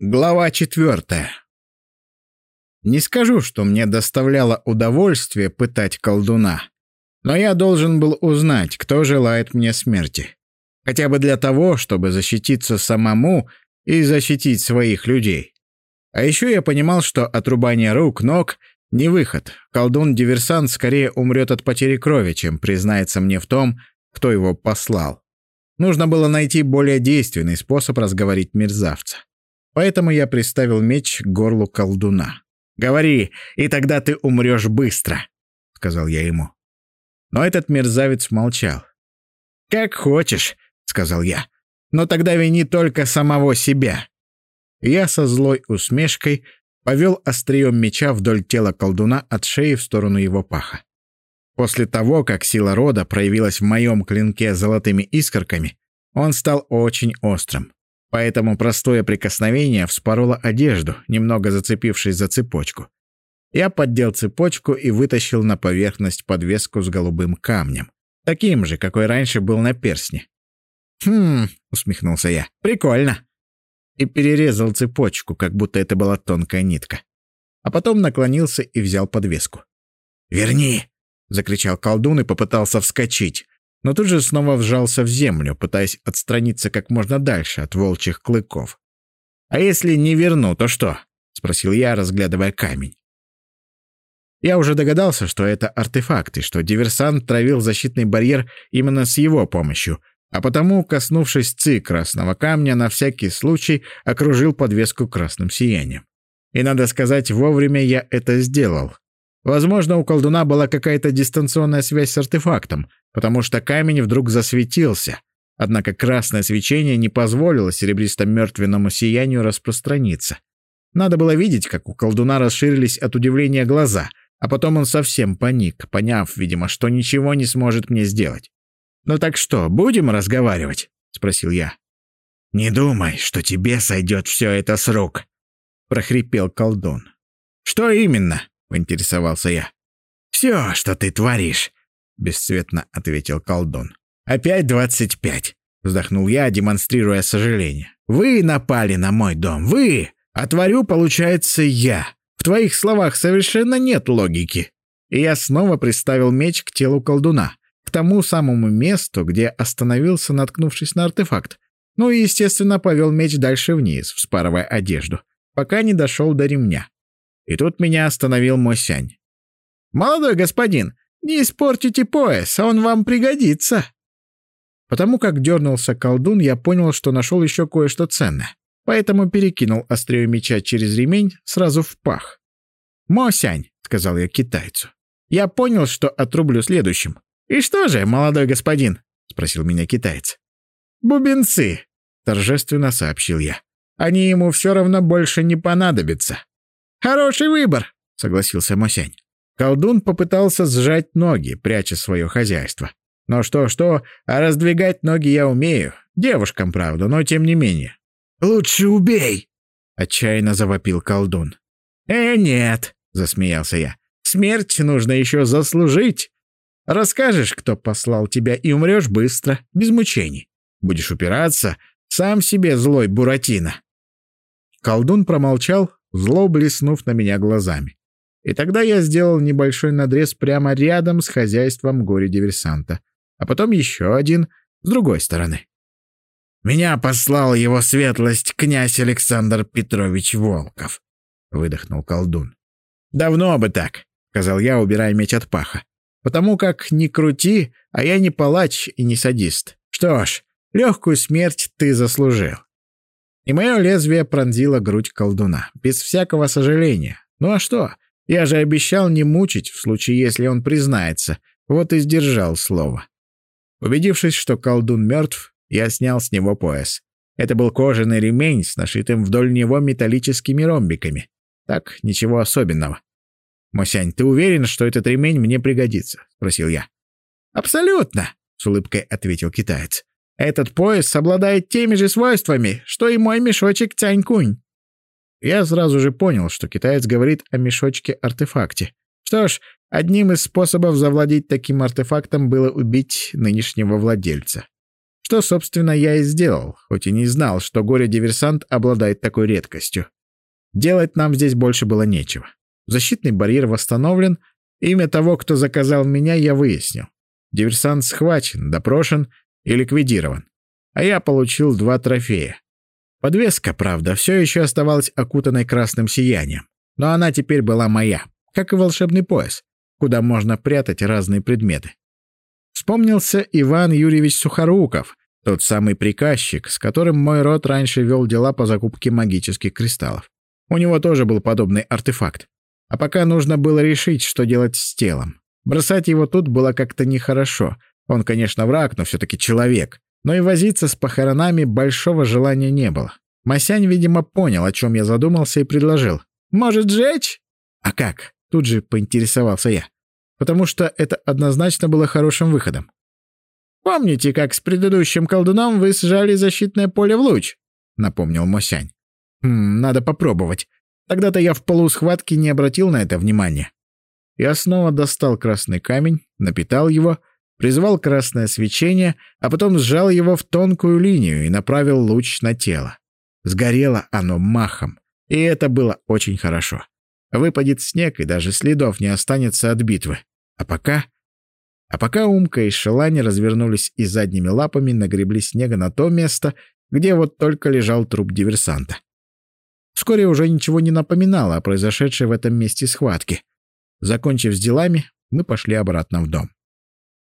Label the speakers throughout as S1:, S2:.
S1: Глава четвертая. Не скажу, что мне доставляло удовольствие пытать колдуна, но я должен был узнать, кто желает мне смерти. Хотя бы для того, чтобы защититься самому и защитить своих людей. А еще я понимал, что отрубание рук, ног — не выход. Колдун-диверсант скорее умрет от потери крови, чем признается мне в том, кто его послал. Нужно было найти более действенный способ разговорить мерзавца. Поэтому я приставил меч к горлу колдуна. «Говори, и тогда ты умрешь быстро», — сказал я ему. Но этот мерзавец молчал. «Как хочешь», — сказал я. «Но тогда вини только самого себя». Я со злой усмешкой повел острием меча вдоль тела колдуна от шеи в сторону его паха. После того, как сила рода проявилась в моем клинке золотыми искорками, он стал очень острым. Поэтому простое прикосновение вспороло одежду, немного зацепившись за цепочку. Я поддел цепочку и вытащил на поверхность подвеску с голубым камнем. Таким же, какой раньше был на перстне. «Хм...» — усмехнулся я. «Прикольно!» И перерезал цепочку, как будто это была тонкая нитка. А потом наклонился и взял подвеску. «Верни!» — закричал колдун и попытался вскочить но тут же снова вжался в землю, пытаясь отстраниться как можно дальше от волчьих клыков. «А если не верну, то что?» — спросил я, разглядывая камень. Я уже догадался, что это артефакт, и что диверсант травил защитный барьер именно с его помощью, а потому, коснувшись ци красного камня, на всякий случай окружил подвеску красным сиянием. И, надо сказать, вовремя я это сделал. Возможно, у колдуна была какая-то дистанционная связь с артефактом, потому что камень вдруг засветился. Однако красное свечение не позволило серебристо-мертвенному сиянию распространиться. Надо было видеть, как у колдуна расширились от удивления глаза, а потом он совсем паник, поняв, видимо, что ничего не сможет мне сделать. «Ну так что, будем разговаривать?» — спросил я. «Не думай, что тебе сойдет все это с рук», — прохрипел колдун. «Что именно?» — поинтересовался я. «Все, что ты творишь бесцветно ответил колдун. «Опять двадцать пять!» — вздохнул я, демонстрируя сожаление. «Вы напали на мой дом! Вы! А творю, получается, я! В твоих словах совершенно нет логики!» И я снова приставил меч к телу колдуна, к тому самому месту, где остановился, наткнувшись на артефакт. Ну и, естественно, повел меч дальше вниз, вспарывая одежду, пока не дошел до ремня. И тут меня остановил Мосянь. «Молодой господин, не испортите пояс, он вам пригодится. Потому как дернулся колдун, я понял, что нашел еще кое-что ценное. Поэтому перекинул острие меча через ремень сразу в пах. «Мосянь», — сказал я китайцу, — «я понял, что отрублю следующим». «И что же, молодой господин?» — спросил меня китаец. «Бубенцы», — торжественно сообщил я. «Они ему все равно больше не понадобятся». «Хороший выбор», — согласился Мосянь. Колдун попытался сжать ноги, пряча свое хозяйство. Но что-что, а раздвигать ноги я умею. Девушкам, правда, но тем не менее. «Лучше убей!» — отчаянно завопил колдун. «Э, нет!» — засмеялся я. «Смерть нужно еще заслужить. Расскажешь, кто послал тебя, и умрешь быстро, без мучений. Будешь упираться, сам себе злой Буратино». Колдун промолчал, зло блеснув на меня глазами. И тогда я сделал небольшой надрез прямо рядом с хозяйством горе-диверсанта, а потом еще один с другой стороны. «Меня послал его светлость князь Александр Петрович Волков», — выдохнул колдун. «Давно бы так», — сказал я, убирая меч от паха. «Потому как не крути, а я не палач и не садист. Что ж, легкую смерть ты заслужил». И мое лезвие пронзило грудь колдуна, без всякого сожаления. Ну а что? Я же обещал не мучить, в случае, если он признается. Вот и сдержал слово. Убедившись, что колдун мертв, я снял с него пояс. Это был кожаный ремень с нашитым вдоль него металлическими ромбиками. Так, ничего особенного. «Мосянь, ты уверен, что этот ремень мне пригодится?» — спросил я. «Абсолютно», — с улыбкой ответил китаец. «Этот пояс обладает теми же свойствами, что и мой мешочек Тянь-Кунь. Я сразу же понял, что китаец говорит о мешочке-артефакте. Что ж, одним из способов завладеть таким артефактом было убить нынешнего владельца. Что, собственно, я и сделал, хоть и не знал, что горе-диверсант обладает такой редкостью. Делать нам здесь больше было нечего. Защитный барьер восстановлен, имя того, кто заказал меня, я выяснил. Диверсант схвачен, допрошен и ликвидирован. А я получил два трофея. Подвеска, правда, все еще оставалась окутанной красным сиянием. Но она теперь была моя, как и волшебный пояс, куда можно прятать разные предметы. Вспомнился Иван Юрьевич Сухоруков, тот самый приказчик, с которым мой род раньше вел дела по закупке магических кристаллов. У него тоже был подобный артефакт. А пока нужно было решить, что делать с телом. Бросать его тут было как-то нехорошо. Он, конечно, враг, но все-таки человек. Но и возиться с похоронами большого желания не было. Масянь, видимо, понял, о чем я задумался, и предложил. «Может, сжечь?» «А как?» — тут же поинтересовался я потому что это однозначно было хорошим выходом. «Помните, как с предыдущим колдуном вы сжали защитное поле в луч?» — напомнил Мосянь. «Хм, надо попробовать. Тогда-то я в полусхватке не обратил на это внимания». Я снова достал красный камень, напитал его, призвал красное свечение, а потом сжал его в тонкую линию и направил луч на тело. Сгорело оно махом, и это было очень хорошо. Выпадет снег, и даже следов не останется от битвы. А пока... А пока Умка и Шелани развернулись и задними лапами нагребли снега на то место, где вот только лежал труп диверсанта. Вскоре уже ничего не напоминало о произошедшей в этом месте схватке. Закончив с делами, мы пошли обратно в дом.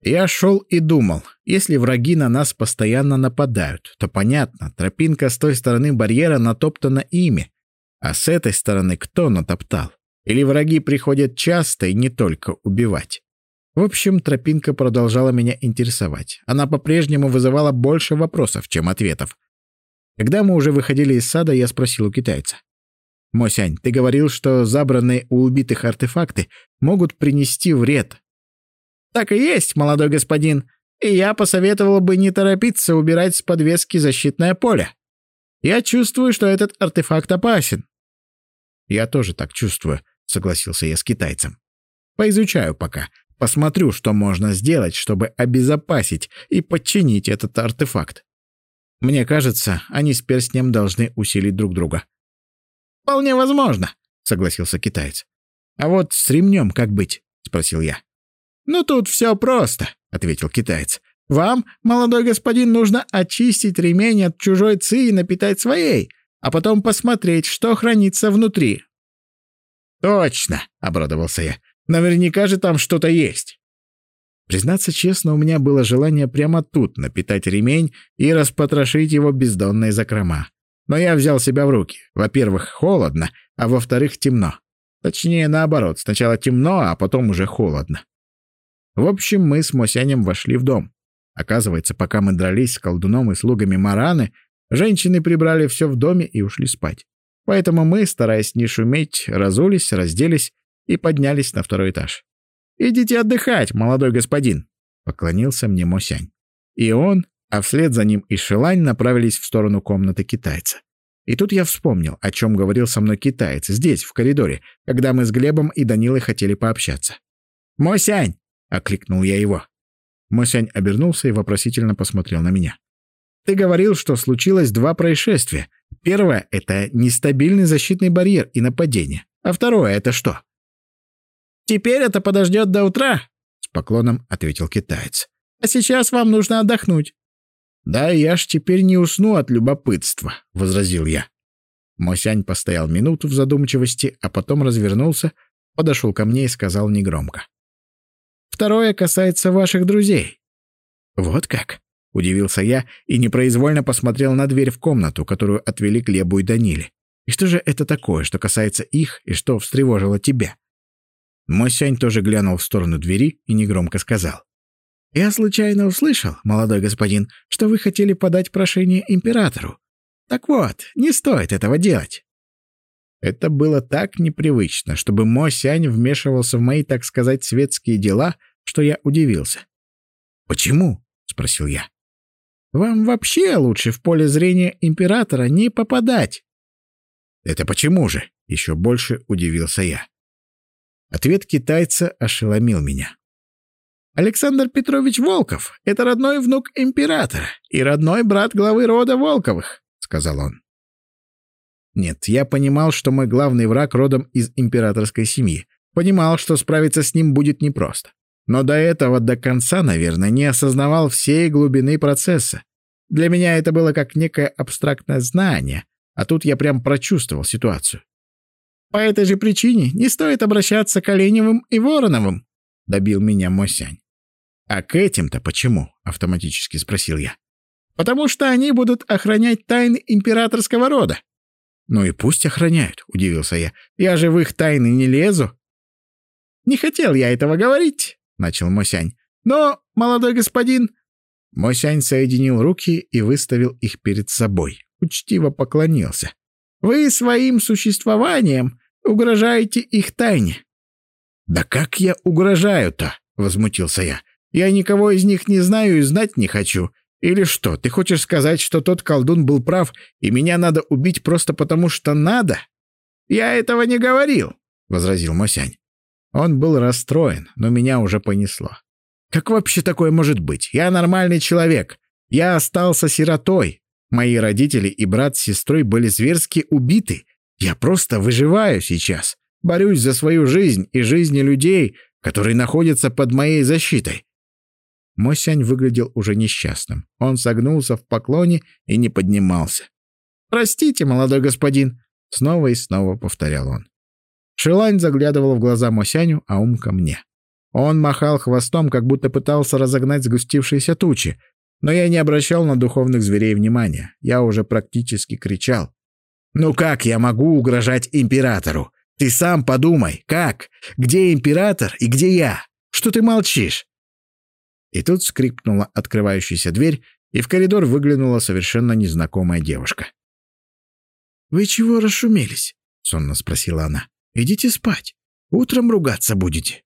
S1: Я шел и думал, если враги на нас постоянно нападают, то понятно, тропинка с той стороны барьера натоптана ими, а с этой стороны кто натоптал? Или враги приходят часто и не только убивать? В общем, тропинка продолжала меня интересовать. Она по-прежнему вызывала больше вопросов, чем ответов. Когда мы уже выходили из сада, я спросил у китайца. «Мосянь, ты говорил, что забранные у убитых артефакты могут принести вред». «Так и есть, молодой господин. И я посоветовал бы не торопиться убирать с подвески защитное поле. Я чувствую, что этот артефакт опасен». «Я тоже так чувствую», согласился я с китайцем. Поизучаю пока, посмотрю, что можно сделать, чтобы обезопасить и подчинить этот артефакт. Мне кажется, они с перстнем должны усилить друг друга. Вполне возможно, согласился китаец. А вот с ремнем как быть? спросил я. Ну тут все просто, ответил китаец. Вам, молодой господин, нужно очистить ремень от чужой ци и напитать своей, а потом посмотреть, что хранится внутри. «Точно!» — обрадовался я. «Наверняка же там что-то есть!» Признаться честно, у меня было желание прямо тут напитать ремень и распотрошить его бездонные закрома. Но я взял себя в руки. Во-первых, холодно, а во-вторых, темно. Точнее, наоборот, сначала темно, а потом уже холодно. В общем, мы с Мосянем вошли в дом. Оказывается, пока мы дрались с колдуном и слугами Мараны, женщины прибрали все в доме и ушли спать. Поэтому мы, стараясь не шуметь, разулись, разделись и поднялись на второй этаж. «Идите отдыхать, молодой господин!» — поклонился мне Мосянь. И он, а вслед за ним и Шелань направились в сторону комнаты китайца. И тут я вспомнил, о чем говорил со мной китаец здесь, в коридоре, когда мы с Глебом и Данилой хотели пообщаться. «Мосянь!» — окликнул я его. Мосянь обернулся и вопросительно посмотрел на меня. «Ты говорил, что случилось два происшествия. Первое — это нестабильный защитный барьер и нападение. А второе — это что? «Теперь это подождет до утра», — с поклоном ответил китаец. «А сейчас вам нужно отдохнуть». «Да я ж теперь не усну от любопытства», — возразил я. Мосянь постоял минуту в задумчивости, а потом развернулся, подошел ко мне и сказал негромко. «Второе касается ваших друзей». «Вот как?» — удивился я и непроизвольно посмотрел на дверь в комнату, которую отвели Глебу и Даниле. «И что же это такое, что касается их и что встревожило тебя?» Мой Сянь тоже глянул в сторону двери и негромко сказал. «Я случайно услышал, молодой господин, что вы хотели подать прошение императору. Так вот, не стоит этого делать». Это было так непривычно, чтобы Мо Сянь вмешивался в мои, так сказать, светские дела, что я удивился. «Почему?» — спросил я. Вам вообще лучше в поле зрения императора не попадать. Это почему же? Еще больше удивился я. Ответ китайца ошеломил меня. Александр Петрович Волков — это родной внук императора и родной брат главы рода Волковых», — сказал он. Нет, я понимал, что мой главный враг родом из императорской семьи. Понимал, что справиться с ним будет непросто. Но до этого до конца, наверное, не осознавал всей глубины процесса. Для меня это было как некое абстрактное знание, а тут я прям прочувствовал ситуацию. «По этой же причине не стоит обращаться к Оленевым и Вороновым», — добил меня Мосянь. «А к этим-то почему?» — автоматически спросил я. «Потому что они будут охранять тайны императорского рода». «Ну и пусть охраняют», — удивился я. «Я же в их тайны не лезу». «Не хотел я этого говорить», — начал Мосянь. «Но, молодой господин...» Мосянь соединил руки и выставил их перед собой. Учтиво поклонился. «Вы своим существованием угрожаете их тайне». «Да как я угрожаю-то?» — возмутился я. Я никого из них не знаю и знать не хочу. Или что, ты хочешь сказать, что тот колдун был прав, и меня надо убить просто потому, что надо? Я этого не говорил, — возразил Мосянь. Он был расстроен, но меня уже понесло. Как вообще такое может быть? Я нормальный человек. Я остался сиротой. Мои родители и брат с сестрой были зверски убиты. Я просто выживаю сейчас. Борюсь за свою жизнь и жизни людей, которые находятся под моей защитой. Мосянь выглядел уже несчастным. Он согнулся в поклоне и не поднимался. «Простите, молодой господин!» — снова и снова повторял он. Шилань заглядывал в глаза Мосяню, а ум ко мне. Он махал хвостом, как будто пытался разогнать сгустившиеся тучи, но я не обращал на духовных зверей внимания. Я уже практически кричал. «Ну как я могу угрожать императору? Ты сам подумай, как? Где император и где я? Что ты молчишь? И тут скрипнула открывающаяся дверь, и в коридор выглянула совершенно незнакомая девушка. «Вы чего расшумелись?» — сонно спросила она. «Идите спать. Утром ругаться будете».